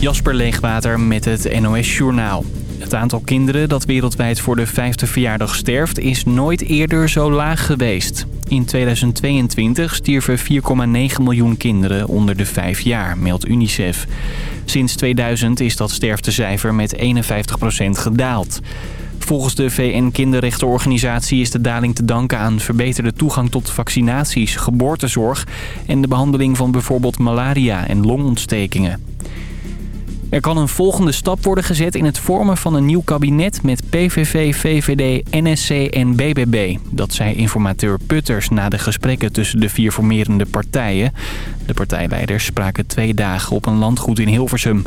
Jasper Leegwater met het NOS Journaal. Het aantal kinderen dat wereldwijd voor de vijfde verjaardag sterft... is nooit eerder zo laag geweest. In 2022 stierven 4,9 miljoen kinderen onder de vijf jaar, meldt UNICEF. Sinds 2000 is dat sterftecijfer met 51% gedaald. Volgens de VN-kinderrechtenorganisatie is de daling te danken aan verbeterde toegang tot vaccinaties, geboortezorg en de behandeling van bijvoorbeeld malaria en longontstekingen. Er kan een volgende stap worden gezet in het vormen van een nieuw kabinet met PVV, VVD, NSC en BBB. Dat zei informateur Putters na de gesprekken tussen de vier formerende partijen. De partijleiders spraken twee dagen op een landgoed in Hilversum.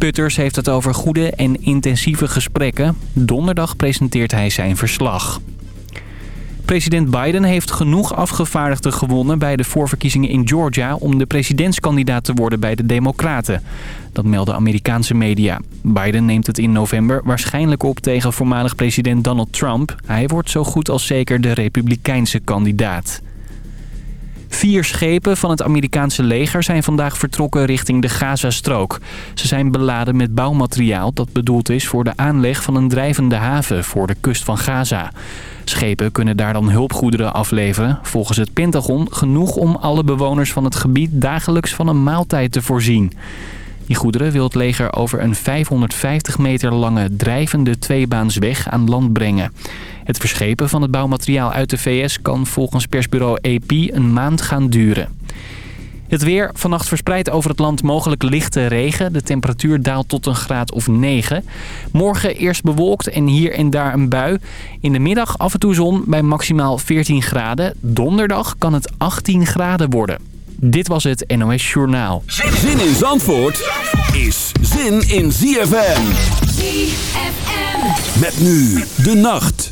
Putters heeft het over goede en intensieve gesprekken. Donderdag presenteert hij zijn verslag. President Biden heeft genoeg afgevaardigden gewonnen bij de voorverkiezingen in Georgia... om de presidentskandidaat te worden bij de Democraten. Dat melden Amerikaanse media. Biden neemt het in november waarschijnlijk op tegen voormalig president Donald Trump. Hij wordt zo goed als zeker de republikeinse kandidaat. Vier schepen van het Amerikaanse leger zijn vandaag vertrokken richting de Gazastrook. Ze zijn beladen met bouwmateriaal dat bedoeld is voor de aanleg van een drijvende haven voor de kust van Gaza. Schepen kunnen daar dan hulpgoederen afleveren. Volgens het Pentagon genoeg om alle bewoners van het gebied dagelijks van een maaltijd te voorzien. Die goederen wil het leger over een 550 meter lange drijvende tweebaansweg aan land brengen. Het verschepen van het bouwmateriaal uit de VS kan volgens persbureau AP een maand gaan duren. Het weer, vannacht verspreid over het land mogelijk lichte regen. De temperatuur daalt tot een graad of 9. Morgen eerst bewolkt en hier en daar een bui. In de middag af en toe zon bij maximaal 14 graden. Donderdag kan het 18 graden worden. Dit was het NOS Journaal. Zin in Zandvoort is zin in ZFM. ZFM. Met nu de nacht.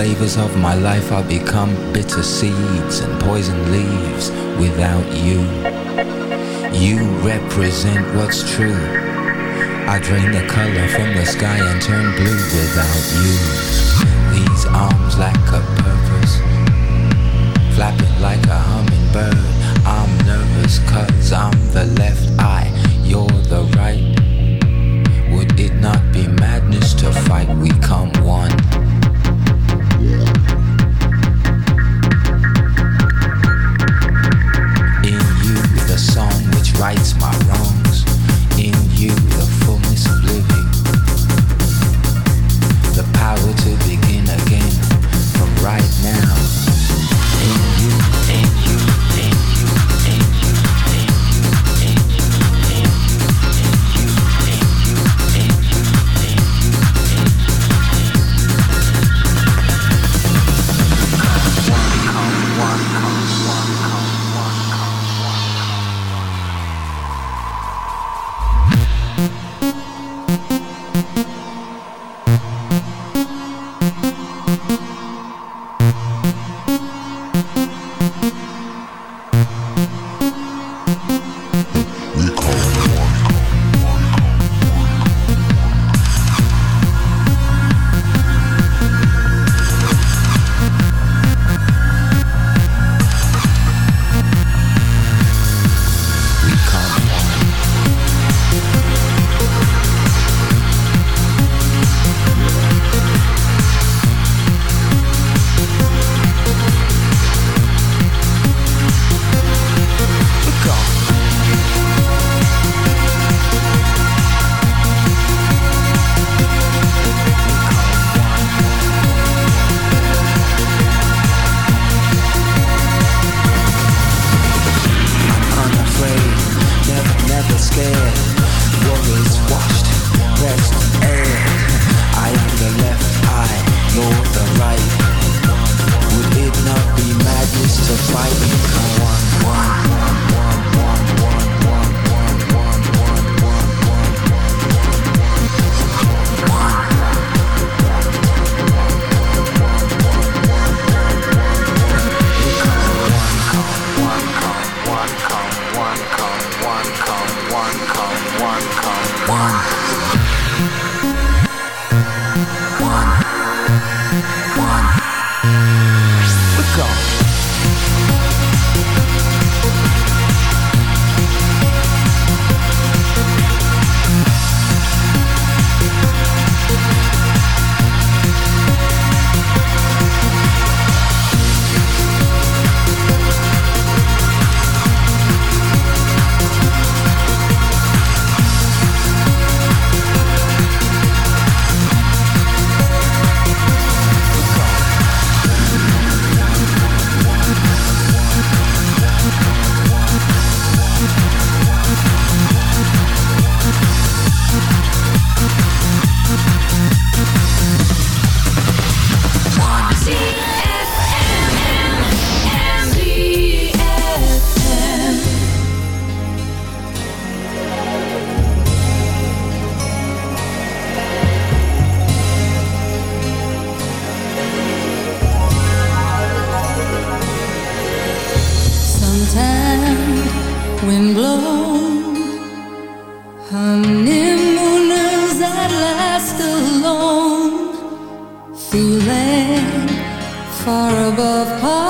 Flavors of my life are become bitter seeds and poison leaves without you. You represent what's true. I drain the color from the sky and turn blue without you. These arms lack a feeling far above par.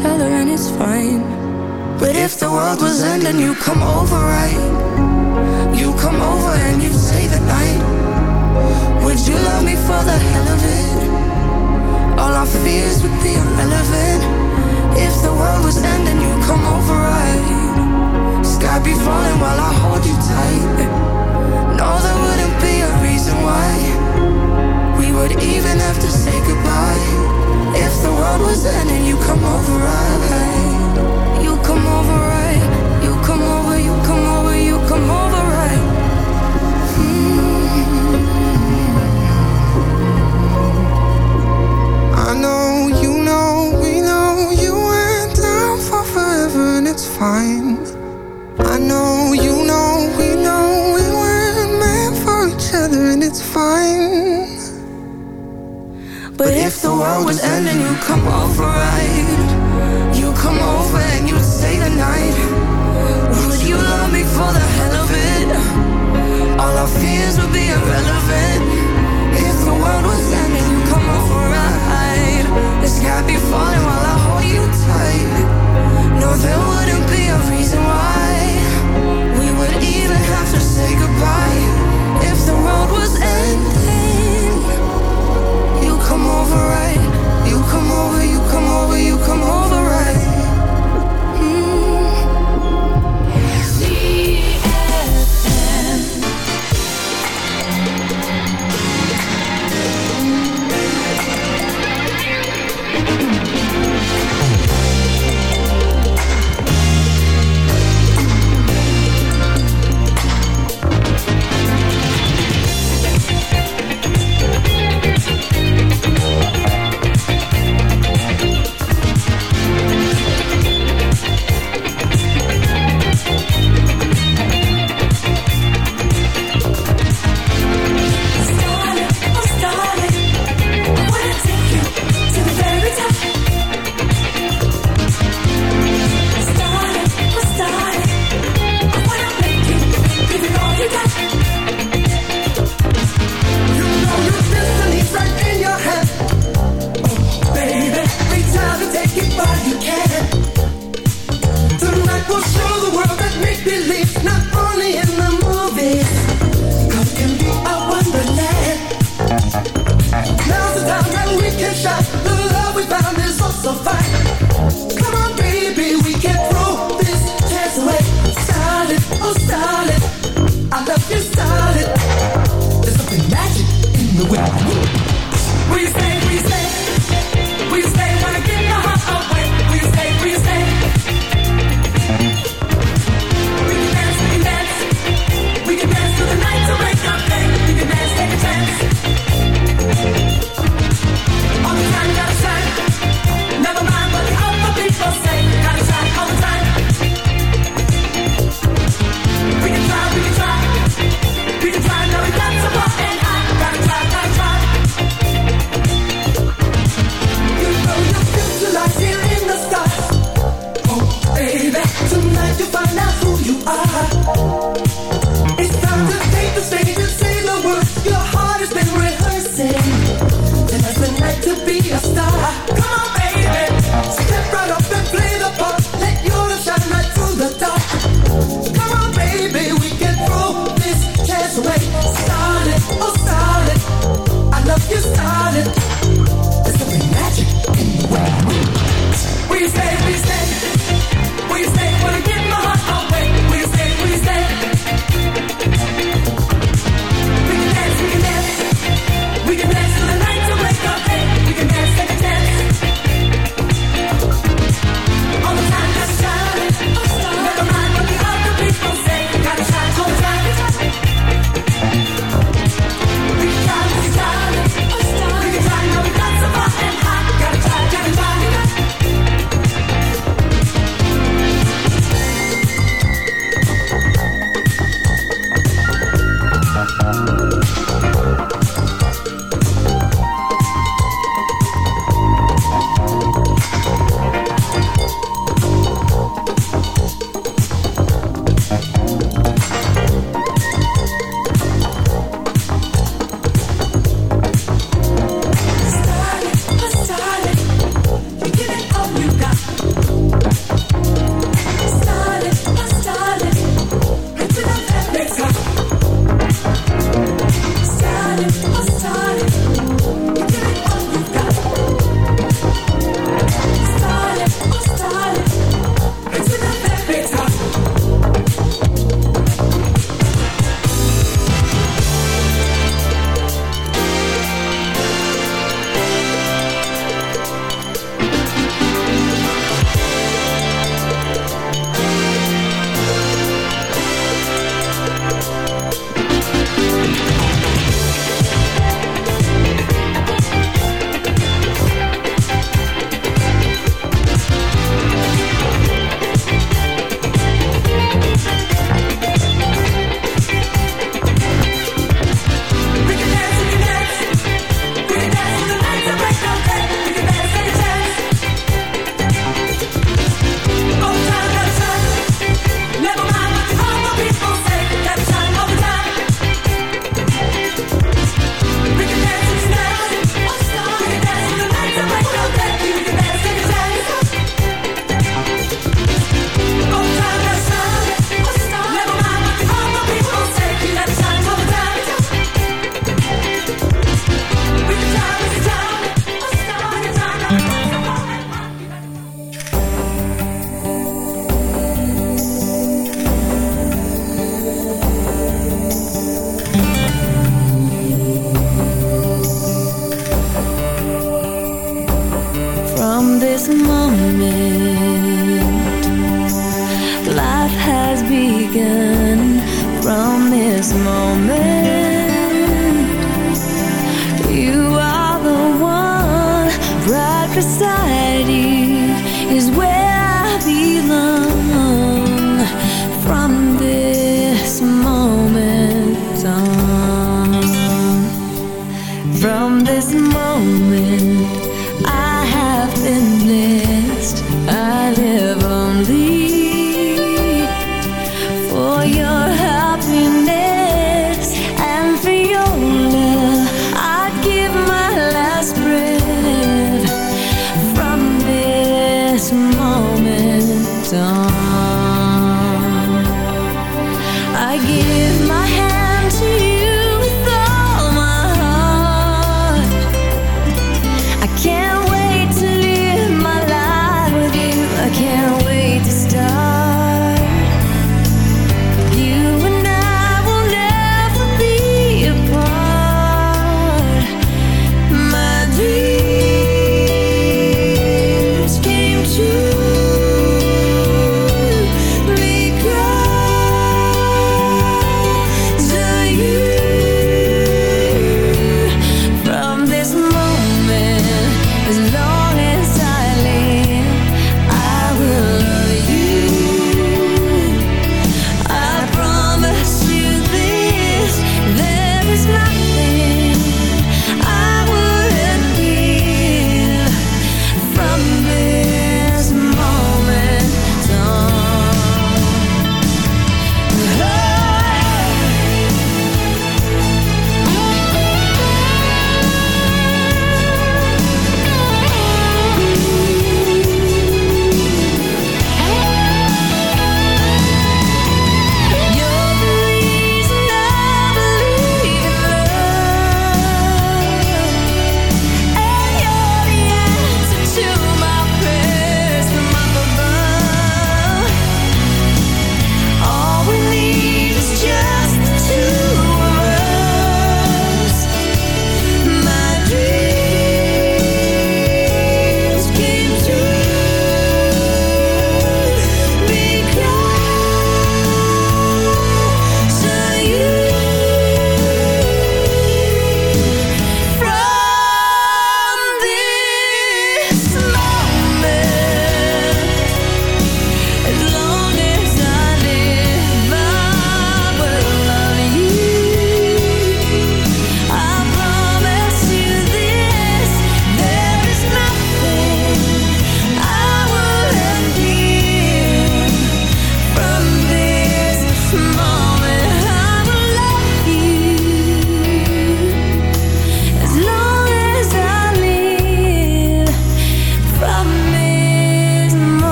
Each other and it's fine. But if the world was ending, you come over, right? You come over and you